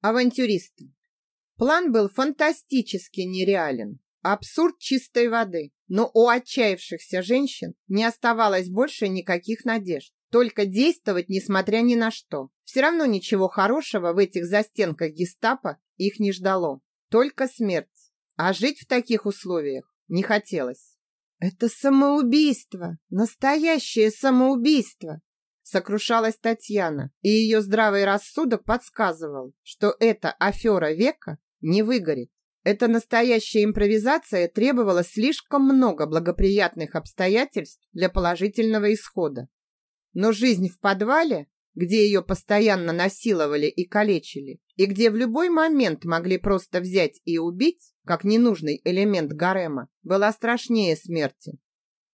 Авантюристы. План был фантастически нереален. Абсурд чистой воды. Но у отчаявшихся женщин не оставалось больше никаких надежд. Только действовать, несмотря ни на что. Все равно ничего хорошего в этих застенках гестапо их не ждало. Только смерть. А жить в таких условиях не хотелось. «Это самоубийство! Настоящее самоубийство!» Сокрушалась Татьяна, и ее здравый рассудок подсказывал, что эта афера века не выгорит. Эта настоящая импровизация требовала слишком много благоприятных обстоятельств для положительного исхода. Но жизнь в подвале, где ее постоянно насиловали и калечили, и где в любой момент могли просто взять и убить, как ненужный элемент гарема, была страшнее смерти.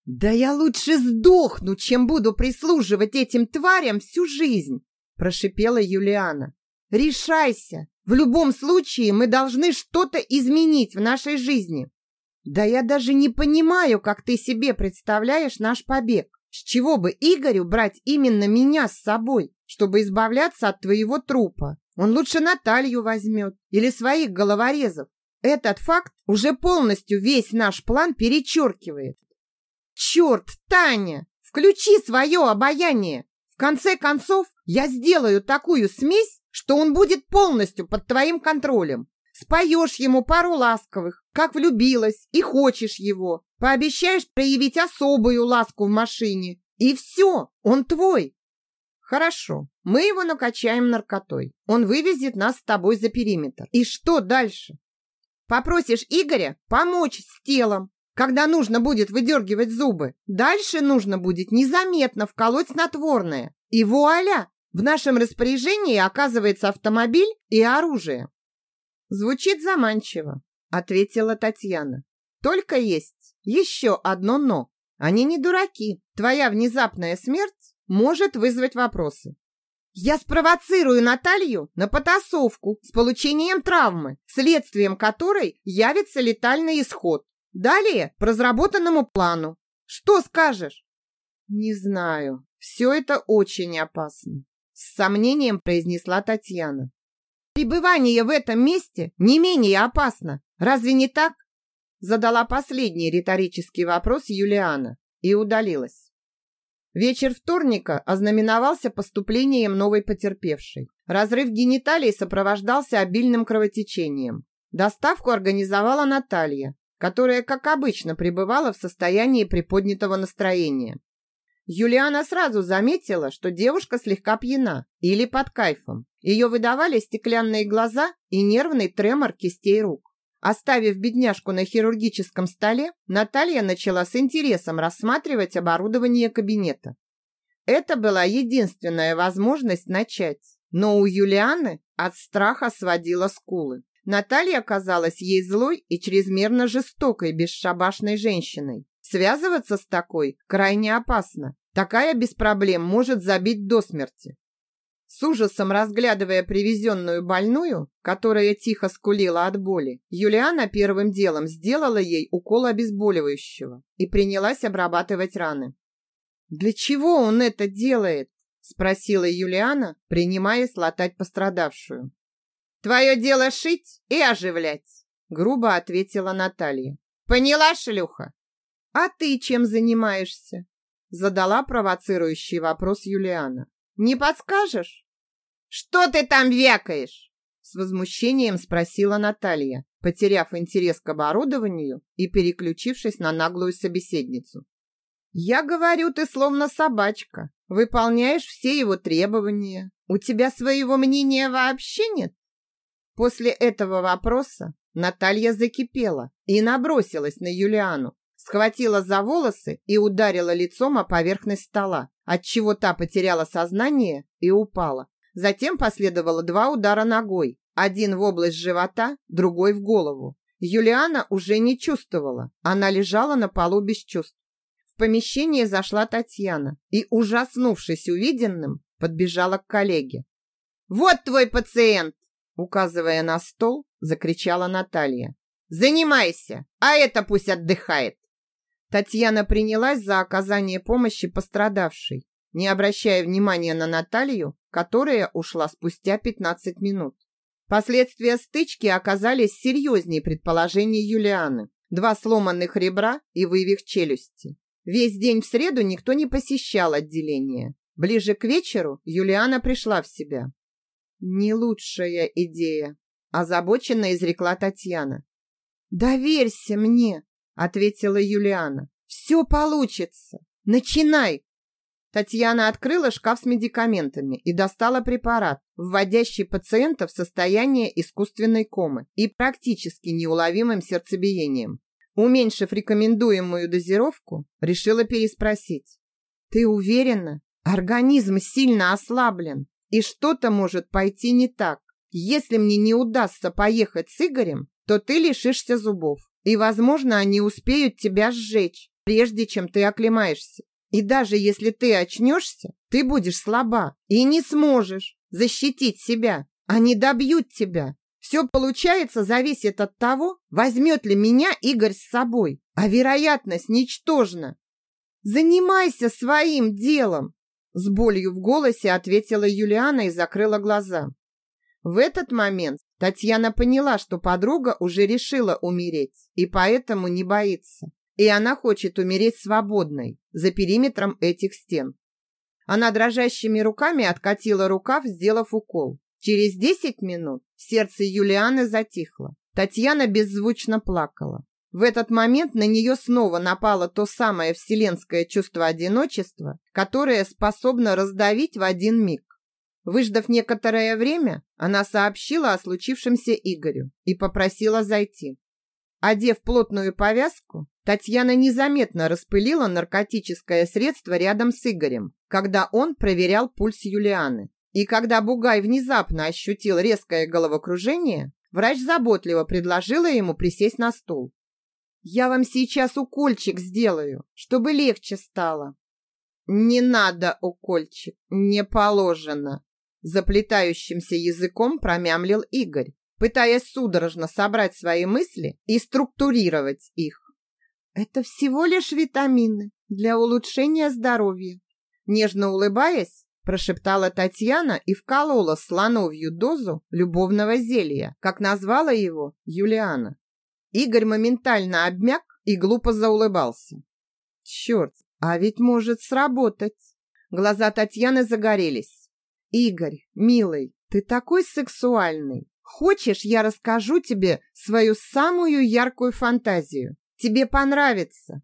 «Да я лучше сдохну, чем буду прислуживать этим тварям всю жизнь!» прошипела Юлиана. «Решайся! В любом случае мы должны что-то изменить в нашей жизни!» «Да я даже не понимаю, как ты себе представляешь наш побег. С чего бы Игорю брать именно меня с собой, чтобы избавляться от твоего трупа? Он лучше Наталью возьмет или своих головорезов. Этот факт уже полностью весь наш план перечеркивает. Черт, Таня, включи свое обаяние. В конце концов, я сделаю такую смесь, что он будет полностью под твоим контролем. Споешь ему пару ласковых, как влюбилась и хочешь его. Пообещаешь проявить особую ласку в машине. И все, он твой. Хорошо, мы его накачаем наркотой. Он вывезет нас с тобой за периметр. И что дальше? Попросишь Игоря помочь с телом, когда нужно будет выдергивать зубы. Дальше нужно будет незаметно вколоть снотворное. И вуаля! В нашем распоряжении оказывается автомобиль и оружие. Звучит заманчиво, ответила Татьяна. Только есть еще одно «но». Они не дураки. Твоя внезапная смерть может вызвать вопросы. Я спровоцирую Наталью на потасовку с получением травмы, следствием которой явится летальный исход. Далее по разработанному плану. Что скажешь? Не знаю. Все это очень опасно. С сомнением произнесла Татьяна. Пребывание в этом месте не менее опасно. Разве не так? Задала последний риторический вопрос Юлиана и удалилась. Вечер вторника ознаменовался поступлением новой потерпевшей. Разрыв гениталий сопровождался обильным кровотечением. Доставку организовала Наталья, которая, как обычно, пребывала в состоянии приподнятого настроения. Юлиана сразу заметила, что девушка слегка пьяна или под кайфом. Ее выдавали стеклянные глаза и нервный тремор кистей рук. Оставив бедняжку на хирургическом столе, Наталья начала с интересом рассматривать оборудование кабинета. Это была единственная возможность начать, но у Юлианы от страха сводила скулы. Наталья казалась ей злой и чрезмерно жестокой, бесшабашной женщиной. Связываться с такой крайне опасно. Такая без проблем может забить до смерти. С ужасом разглядывая привезенную больную, которая тихо скулила от боли, Юлиана первым делом сделала ей укол обезболивающего и принялась обрабатывать раны. «Для чего он это делает?» – спросила Юлиана, принимаясь латать пострадавшую. Твое дело шить и оживлять, грубо ответила Наталья. Поняла, шлюха? А ты чем занимаешься? Задала провоцирующий вопрос Юлиана. Не подскажешь? Что ты там вякаешь? С возмущением спросила Наталья, потеряв интерес к оборудованию и переключившись на наглую собеседницу. «Я говорю, ты словно собачка. Выполняешь все его требования. У тебя своего мнения вообще нет?» После этого вопроса Наталья закипела и набросилась на Юлиану, схватила за волосы и ударила лицом о поверхность стола, отчего та потеряла сознание и упала. Затем последовало два удара ногой, один в область живота, другой в голову. Юлиана уже не чувствовала, она лежала на полу без чувств. В помещение зашла Татьяна и, ужаснувшись увиденным, подбежала к коллеге. «Вот твой пациент!» Указывая на стол, закричала Наталья. «Занимайся, а это пусть отдыхает!» Татьяна принялась за оказание помощи пострадавшей, не обращая внимания на Наталью, которая ушла спустя 15 минут. Последствия стычки оказались серьезнее предположений Юлианы. Два сломанных ребра и вывих челюсти. Весь день в среду никто не посещал отделение. Ближе к вечеру Юлиана пришла в себя. «Не лучшая идея», – озабоченно изрекла Татьяна. «Доверься мне», – ответила Юлиана. «Все получится. Начинай!» Татьяна открыла шкаф с медикаментами и достала препарат, вводящий пациента в состояние искусственной комы и практически неуловимым сердцебиением. Уменьшив рекомендуемую дозировку, решила переспросить. «Ты уверена? Организм сильно ослаблен, и что-то может пойти не так. Если мне не удастся поехать с Игорем, то ты лишишься зубов, и, возможно, они успеют тебя сжечь, прежде чем ты оклемаешься. И даже если ты очнешься, ты будешь слаба и не сможешь защитить себя. Они добьют тебя. Все получается зависит от того, возьмет ли меня Игорь с собой. А вероятность ничтожна. Занимайся своим делом. С болью в голосе ответила Юлиана и закрыла глаза. В этот момент Татьяна поняла, что подруга уже решила умереть и поэтому не боится. И она хочет умереть свободной, за периметром этих стен. Она дрожащими руками откатила рукав, сделав укол. Через десять минут сердце Юлианы затихло. Татьяна беззвучно плакала. В этот момент на нее снова напало то самое вселенское чувство одиночества, которое способно раздавить в один миг. Выждав некоторое время, она сообщила о случившемся Игорю и попросила зайти. Одев плотную повязку, Татьяна незаметно распылила наркотическое средство рядом с Игорем, когда он проверял пульс Юлианы. И когда Бугай внезапно ощутил резкое головокружение, врач заботливо предложила ему присесть на стул. «Я вам сейчас укольчик сделаю, чтобы легче стало». «Не надо укольчик, не положено», заплетающимся языком промямлил Игорь, пытаясь судорожно собрать свои мысли и структурировать их. Это всего лишь витамины для улучшения здоровья. Нежно улыбаясь, прошептала Татьяна и вколола слоновью дозу любовного зелья, как назвала его Юлиана. Игорь моментально обмяк и глупо заулыбался. Черт, а ведь может сработать. Глаза Татьяны загорелись. Игорь, милый, ты такой сексуальный. Хочешь, я расскажу тебе свою самую яркую фантазию? Тебе понравится!»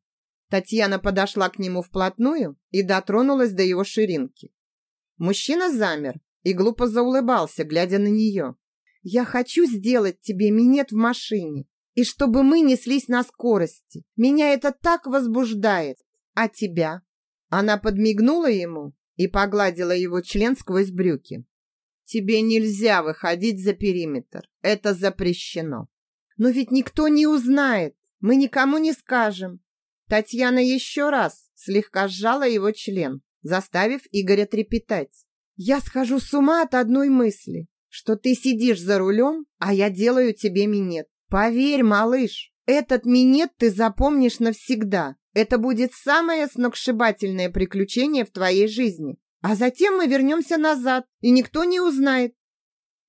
Татьяна подошла к нему вплотную и дотронулась до его ширинки. Мужчина замер и глупо заулыбался, глядя на нее. «Я хочу сделать тебе минет в машине, и чтобы мы неслись на скорости. Меня это так возбуждает. А тебя?» Она подмигнула ему и погладила его член сквозь брюки. «Тебе нельзя выходить за периметр. Это запрещено». «Но ведь никто не узнает. Мы никому не скажем. Татьяна еще раз слегка сжала его член, заставив Игоря трепетать. Я схожу с ума от одной мысли, что ты сидишь за рулем, а я делаю тебе минет. Поверь, малыш, этот минет ты запомнишь навсегда. Это будет самое сногсшибательное приключение в твоей жизни. А затем мы вернемся назад, и никто не узнает.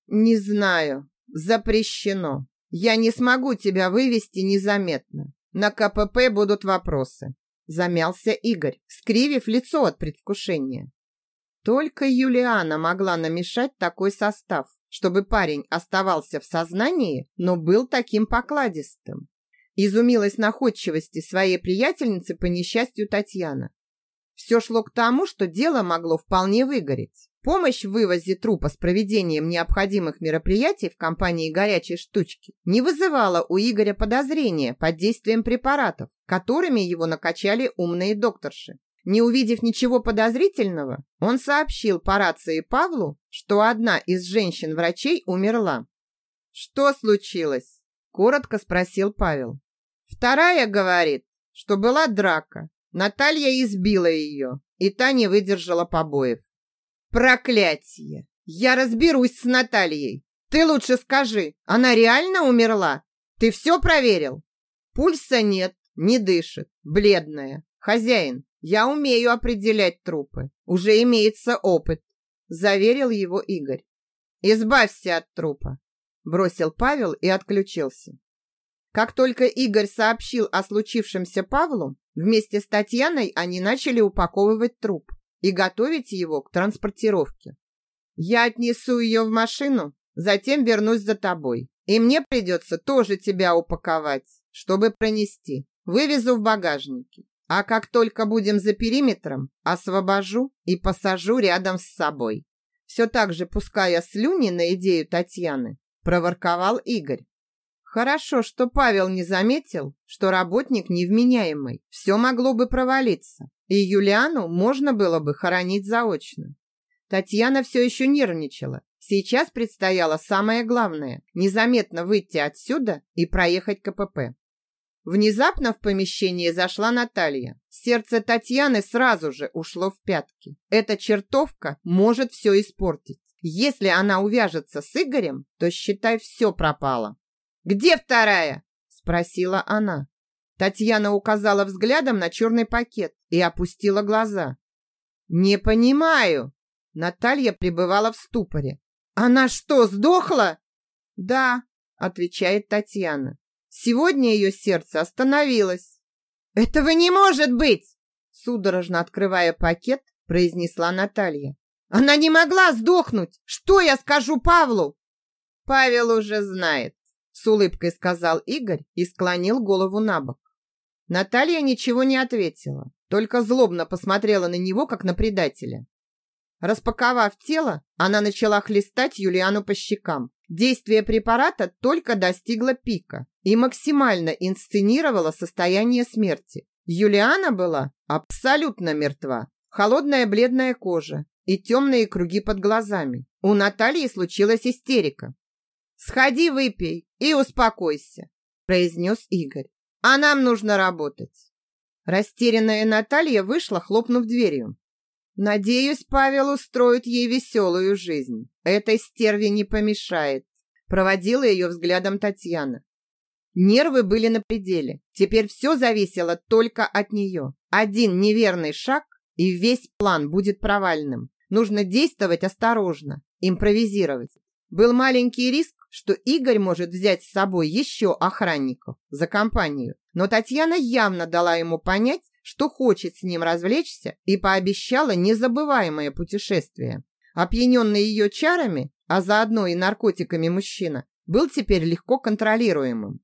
Не знаю. Запрещено. Я не смогу тебя вывести незаметно. На КПП будут вопросы. Замялся Игорь, скривив лицо от предвкушения. Только Юлиана могла намешать такой состав, чтобы парень оставался в сознании, но был таким покладистым. Изумилась находчивости своей приятельницы по несчастью Татьяна. Все шло к тому, что дело могло вполне выгореть. Помощь в вывозе трупа с проведением необходимых мероприятий в компании «Горячей штучки» не вызывала у Игоря подозрения под действием препаратов, которыми его накачали умные докторши. Не увидев ничего подозрительного, он сообщил по рации Павлу, что одна из женщин-врачей умерла. «Что случилось?» – коротко спросил Павел. Вторая говорит, что была драка. Наталья избила ее, и та не выдержала побоев. Проклятие! Я разберусь с Натальей. Ты лучше скажи, она реально умерла? Ты все проверил? Пульса нет, не дышит, бледная. Хозяин, я умею определять трупы. Уже имеется опыт, заверил его Игорь. Избавься от трупа. бросил Павел и отключился. Как только Игорь сообщил о случившемся Павлу, вместе с Татьяной они начали упаковывать труп и готовить его к транспортировке. Я отнесу ее в машину, затем вернусь за тобой. И мне придется тоже тебя упаковать, чтобы пронести. Вывезу в багажнике. А как только будем за периметром, освобожу и посажу рядом с собой. Все так же, пуская слюни на идею Татьяны, проворковал Игорь. Хорошо, что Павел не заметил, что работник невменяемый. Все могло бы провалиться, и Юлиану можно было бы хоронить заочно. Татьяна все еще нервничала. Сейчас предстояло самое главное – незаметно выйти отсюда и проехать КПП. Внезапно в помещение зашла Наталья. Сердце Татьяны сразу же ушло в пятки. Эта чертовка может все испортить. Если она увяжется с Игорем, то, считай, все пропало. «Где вторая?» – спросила она. Татьяна указала взглядом на черный пакет и опустила глаза. «Не понимаю», Наталья пребывала в ступоре. «Она что, сдохла?» «Да», — отвечает Татьяна. «Сегодня ее сердце остановилось». «Этого не может быть!» Судорожно открывая пакет, произнесла Наталья. «Она не могла сдохнуть! Что я скажу Павлу?» «Павел уже знает», — с улыбкой сказал Игорь и склонил голову на бок. Наталья ничего не ответила, только злобно посмотрела на него, как на предателя. Распаковав тело, она начала хлестать Юлиану по щекам. Действие препарата только достигло пика и максимально инсценировало состояние смерти. Юлиана была абсолютно мертва. Холодная бледная кожа и темные круги под глазами. У Натальи случилась истерика. «Сходи, выпей и успокойся», – произнес Игорь. «А нам нужно работать». Растерянная Наталья вышла, хлопнув дверью. Надеюсь, Павел устроит ей веселую жизнь. Этой стерве не помешает. Проводила ее взглядом Татьяна. Нервы были на пределе. Теперь все зависело только от нее. Один неверный шаг, и весь план будет провальным. Нужно действовать осторожно, импровизировать. Был маленький риск, что Игорь может взять с собой еще охранников за компанию. Но Татьяна явно дала ему понять, что хочет с ним развлечься и пообещала незабываемое путешествие. Опьяненный ее чарами, а заодно и наркотиками мужчина, был теперь легко контролируемым.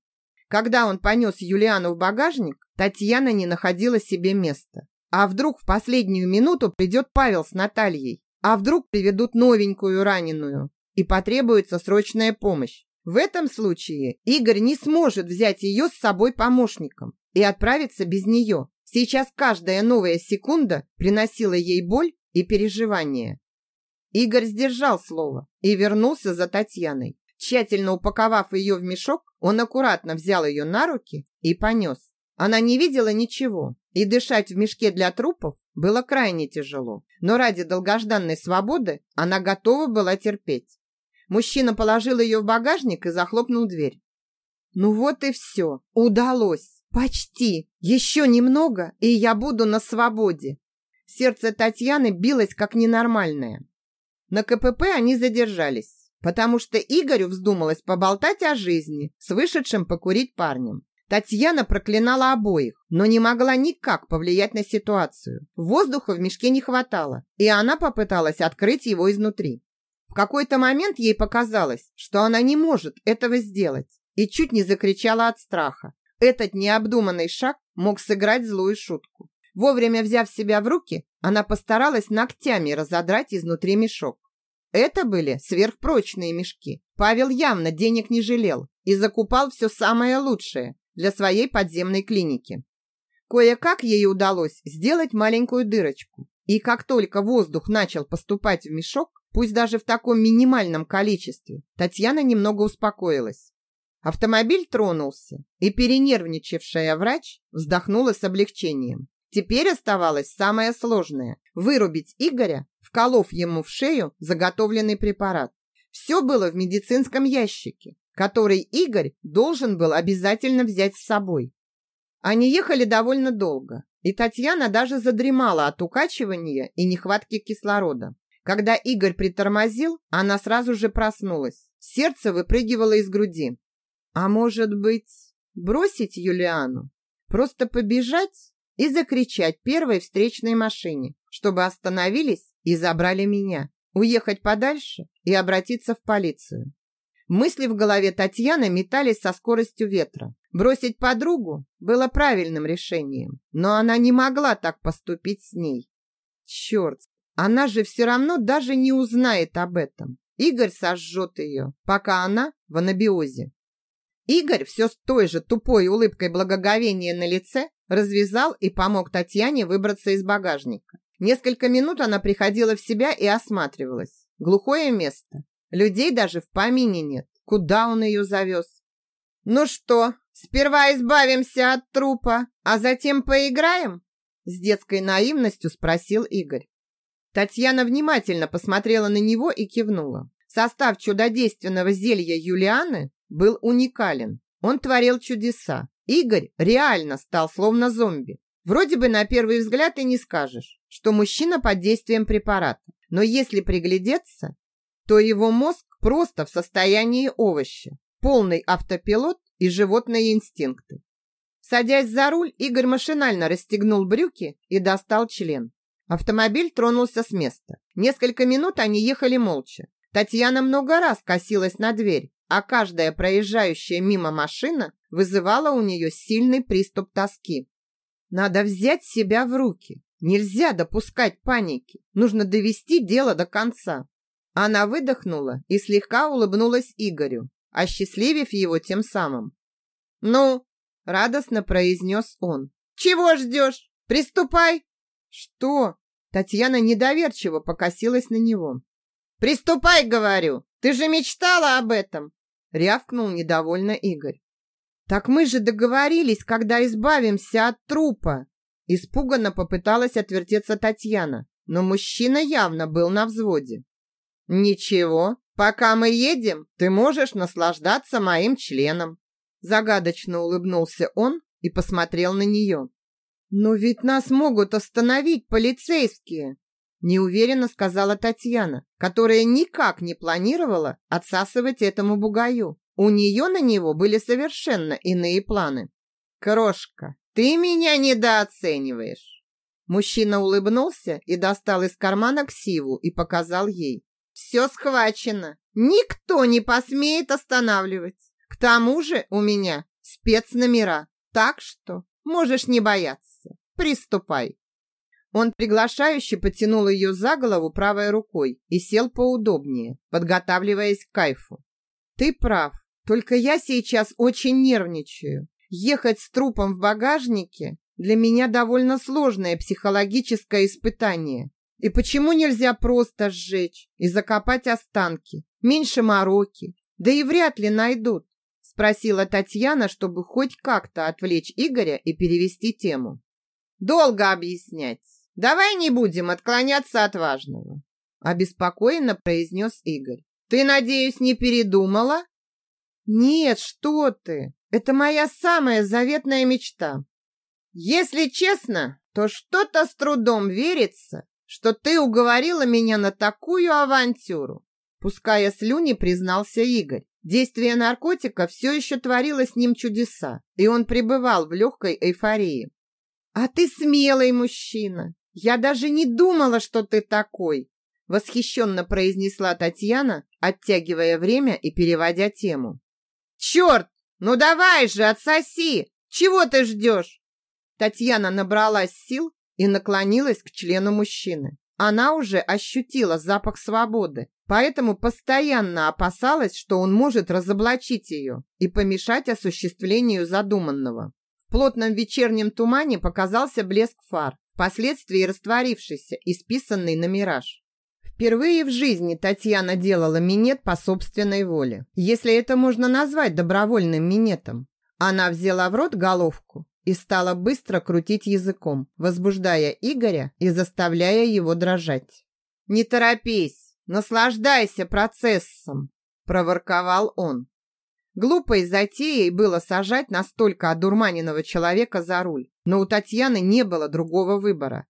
Когда он понес Юлиану в багажник, Татьяна не находила себе места. А вдруг в последнюю минуту придет Павел с Натальей? А вдруг приведут новенькую раненую? И потребуется срочная помощь. В этом случае Игорь не сможет взять ее с собой помощником и отправиться без нее. Сейчас каждая новая секунда приносила ей боль и переживания. Игорь сдержал слово и вернулся за Татьяной. Тщательно упаковав ее в мешок, он аккуратно взял ее на руки и понес. Она не видела ничего, и дышать в мешке для трупов было крайне тяжело. Но ради долгожданной свободы она готова была терпеть. Мужчина положил ее в багажник и захлопнул дверь. Ну вот и все, удалось. Почти. Еще немного, и я буду на свободе. Сердце Татьяны билось как ненормальное. На КПП они задержались, потому что Игорю вздумалось поболтать о жизни с вышедшим покурить парнем. Татьяна проклинала обоих, но не могла никак повлиять на ситуацию. Воздуха в мешке не хватало, и она попыталась открыть его изнутри. В какой-то момент ей показалось, что она не может этого сделать, и чуть не закричала от страха. Этот необдуманный шаг мог сыграть злую шутку. Вовремя взяв себя в руки, она постаралась ногтями разодрать изнутри мешок. Это были сверхпрочные мешки. Павел явно денег не жалел и закупал все самое лучшее для своей подземной клиники. Кое-как ей удалось сделать маленькую дырочку. И как только воздух начал поступать в мешок, пусть даже в таком минимальном количестве, Татьяна немного успокоилась. Автомобиль тронулся, и перенервничавшая врач вздохнула с облегчением. Теперь оставалось самое сложное – вырубить Игоря, вколов ему в шею заготовленный препарат. Все было в медицинском ящике, который Игорь должен был обязательно взять с собой. Они ехали довольно долго, и Татьяна даже задремала от укачивания и нехватки кислорода. Когда Игорь притормозил, она сразу же проснулась. Сердце выпрыгивало из груди. А может быть, бросить Юлиану? Просто побежать и закричать первой встречной машине, чтобы остановились и забрали меня. Уехать подальше и обратиться в полицию. Мысли в голове Татьяны метались со скоростью ветра. Бросить подругу было правильным решением, но она не могла так поступить с ней. Черт, она же все равно даже не узнает об этом. Игорь сожжет ее, пока она в анабиозе. Игорь все с той же тупой улыбкой благоговения на лице развязал и помог Татьяне выбраться из багажника. Несколько минут она приходила в себя и осматривалась. Глухое место. Людей даже в помине нет. Куда он ее завез? «Ну что, сперва избавимся от трупа, а затем поиграем?» С детской наивностью спросил Игорь. Татьяна внимательно посмотрела на него и кивнула. Состав чудодейственного зелья Юлианы был уникален. Он творил чудеса. Игорь реально стал словно зомби. Вроде бы на первый взгляд и не скажешь, что мужчина под действием препарата. Но если приглядеться, то его мозг просто в состоянии овоща, полный автопилот и животные инстинкты. Садясь за руль, Игорь машинально расстегнул брюки и достал член. Автомобиль тронулся с места. Несколько минут они ехали молча. Татьяна много раз косилась на дверь, а каждая проезжающая мимо машина вызывала у нее сильный приступ тоски. Надо взять себя в руки. Нельзя допускать паники. Нужно довести дело до конца. Она выдохнула и слегка улыбнулась Игорю, осчастливив его тем самым. «Ну?» – радостно произнес он. «Чего ждешь? Приступай!» «Что?» Татьяна недоверчиво покосилась на него. «Приступай, говорю! Ты же мечтала об этом!» Рявкнул недовольно Игорь. «Так мы же договорились, когда избавимся от трупа!» Испуганно попыталась отвертеться Татьяна, но мужчина явно был на взводе. «Ничего, пока мы едем, ты можешь наслаждаться моим членом». Загадочно улыбнулся он и посмотрел на нее. «Но ведь нас могут остановить полицейские», неуверенно сказала Татьяна, которая никак не планировала отсасывать этому бугаю. У нее на него были совершенно иные планы. «Крошка, ты меня недооцениваешь!» Мужчина улыбнулся и достал из кармана ксиву и показал ей. Все схвачено. Никто не посмеет останавливать. К тому же у меня спецномера. Так что можешь не бояться. Приступай. Он приглашающе потянул ее за голову правой рукой и сел поудобнее, подготавливаясь к кайфу. Ты прав, только я сейчас очень нервничаю. Ехать с трупом в багажнике для меня довольно сложное психологическое испытание. И почему нельзя просто сжечь и закопать останки? Меньше мороки. Да и вряд ли найдут. Спросила Татьяна, чтобы хоть как-то отвлечь Игоря и перевести тему. Долго объяснять. Давай не будем отклоняться от важного. Обеспокоенно произнес Игорь. Ты, надеюсь, не передумала? Нет, что ты. Это моя самая заветная мечта. Если честно, то что-то с трудом верится, что ты уговорила меня на такую авантюру. Пуская слюни, признался Игорь. Действие наркотика все еще творило с ним чудеса, и он пребывал в легкой эйфории. «А ты смелый мужчина! Я даже не думала, что ты такой!» Восхищенно произнесла Татьяна, оттягивая время и переводя тему. «Черт! Ну давай же, отсоси! Чего ты ждешь?» Татьяна набралась сил и наклонилась к члену мужчины. Она уже ощутила запах свободы, поэтому постоянно опасалась, что он может разоблачить ее и помешать осуществлению задуманного. В плотном вечернем тумане показался блеск фар, впоследствии растворившийся и списанный на мираж. Впервые в жизни Татьяна делала минет по собственной воле, если это можно назвать добровольным минетом. Она взяла в рот головку и стала быстро крутить языком, возбуждая Игоря и заставляя его дрожать. «Не торопись, наслаждайся процессом», – проворковал он. Глупой затеей было сажать настолько одурманенного человека за руль, но у Татьяны не было другого выбора.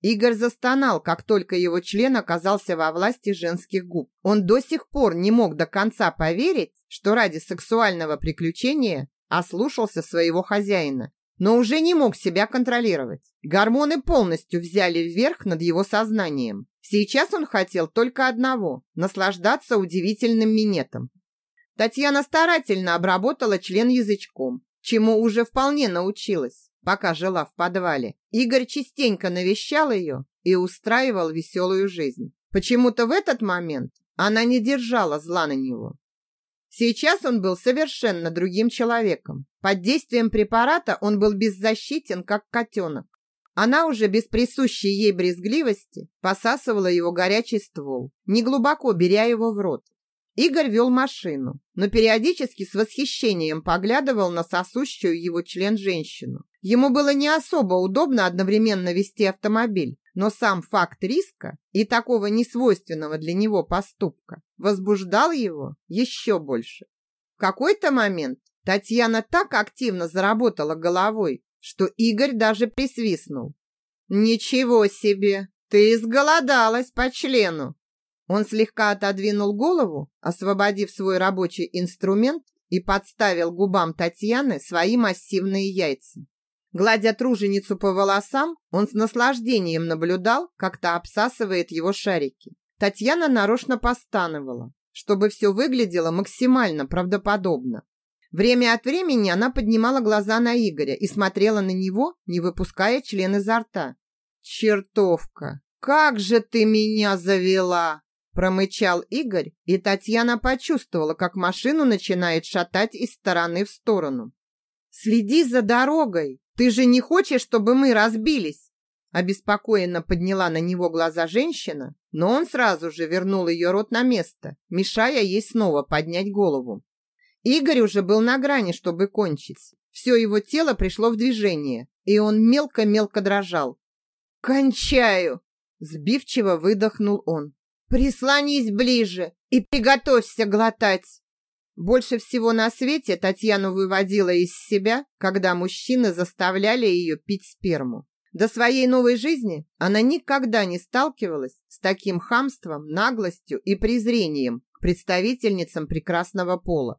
Игорь застонал, как только его член оказался во власти женских губ. Он до сих пор не мог до конца поверить, что ради сексуального приключения ослушался своего хозяина, но уже не мог себя контролировать. Гормоны полностью взяли вверх над его сознанием. Сейчас он хотел только одного – наслаждаться удивительным минетом. Татьяна старательно обработала член язычком, чему уже вполне научилась, пока жила в подвале. Игорь частенько навещал ее и устраивал веселую жизнь. Почему-то в этот момент она не держала зла на него. Сейчас он был совершенно другим человеком. Под действием препарата он был беззащитен, как котенок. Она уже без присущей ей брезгливости посасывала его горячий ствол, неглубоко беря его в рот. Игорь вел машину, но периодически с восхищением поглядывал на сосущую его член женщину. Ему было не особо удобно одновременно вести автомобиль, но сам факт риска и такого несвойственного для него поступка возбуждал его еще больше. В какой-то момент Татьяна так активно заработала головой, что Игорь даже присвистнул. «Ничего себе! Ты изголодалась по члену!» Он слегка отодвинул голову, освободив свой рабочий инструмент и подставил губам Татьяны свои массивные яйца. Гладя труженицу по волосам, он с наслаждением наблюдал, как та обсасывает его шарики. Татьяна нарочно постановала, чтобы все выглядело максимально правдоподобно. Время от времени она поднимала глаза на Игоря и смотрела на него, не выпуская член изо рта. «Чертовка! Как же ты меня завела!» Промычал Игорь, и Татьяна почувствовала, как машину начинает шатать из стороны в сторону. «Следи за дорогой! Ты же не хочешь, чтобы мы разбились?» Обеспокоенно подняла на него глаза женщина, но он сразу же вернул ее рот на место, мешая ей снова поднять голову. Игорь уже был на грани, чтобы кончить. Все его тело пришло в движение, и он мелко-мелко дрожал. «Кончаю!» – сбивчиво выдохнул он. «Прислонись ближе и приготовься глотать!» Больше всего на свете Татьяну выводила из себя, когда мужчины заставляли ее пить сперму. До своей новой жизни она никогда не сталкивалась с таким хамством, наглостью и презрением к представительницам прекрасного пола.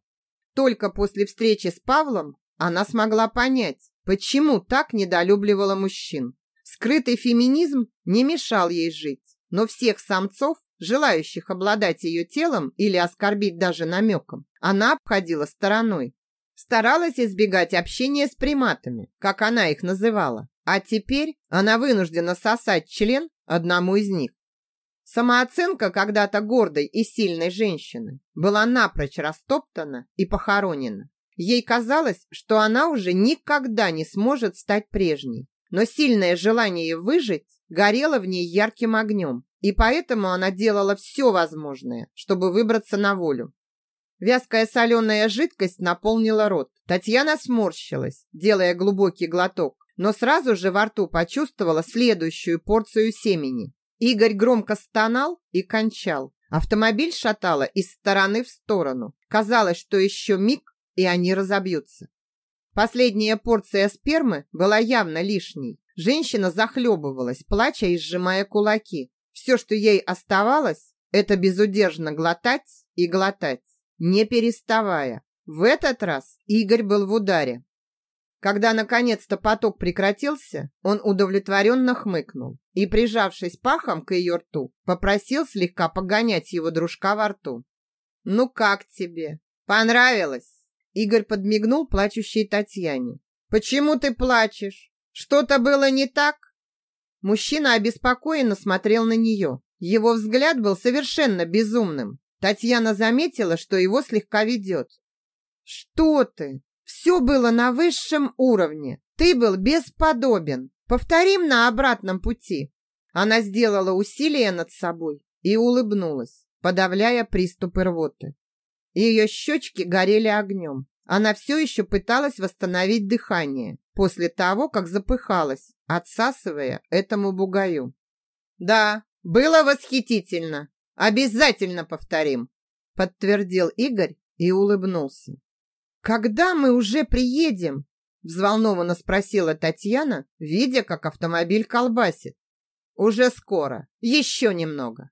Только после встречи с Павлом она смогла понять, почему так недолюбливала мужчин. Скрытый феминизм не мешал ей жить, но всех самцов, желающих обладать ее телом или оскорбить даже намеком, она обходила стороной. Старалась избегать общения с приматами, как она их называла, а теперь она вынуждена сосать член одному из них. Самооценка когда-то гордой и сильной женщины была напрочь растоптана и похоронена. Ей казалось, что она уже никогда не сможет стать прежней. Но сильное желание выжить горело в ней ярким огнем, и поэтому она делала все возможное, чтобы выбраться на волю. Вязкая соленая жидкость наполнила рот. Татьяна сморщилась, делая глубокий глоток, но сразу же во рту почувствовала следующую порцию семени. Игорь громко стонал и кончал. Автомобиль шатало из стороны в сторону. Казалось, что еще миг, и они разобьются. Последняя порция спермы была явно лишней. Женщина захлебывалась, плача и сжимая кулаки. Все, что ей оставалось, это безудержно глотать и глотать, не переставая. В этот раз Игорь был в ударе. Когда наконец-то поток прекратился, он удовлетворенно хмыкнул и, прижавшись пахом к ее рту, попросил слегка погонять его дружка во рту. «Ну как тебе? Понравилось?» Игорь подмигнул плачущей Татьяне. «Почему ты плачешь? Что-то было не так?» Мужчина обеспокоенно смотрел на нее. Его взгляд был совершенно безумным. Татьяна заметила, что его слегка ведет. «Что ты? Все было на высшем уровне. Ты был бесподобен. Повторим на обратном пути. Она сделала усилие над собой и улыбнулась, подавляя приступы рвоты. Ее щечки горели огнем. Она все еще пыталась восстановить дыхание после того, как запыхалась, отсасывая этому бугаю. «Да, было восхитительно. Обязательно повторим», подтвердил Игорь и улыбнулся. «Когда мы уже приедем?» Взволнованно спросила Татьяна, видя, как автомобиль колбасит. Уже скоро. Еще немного.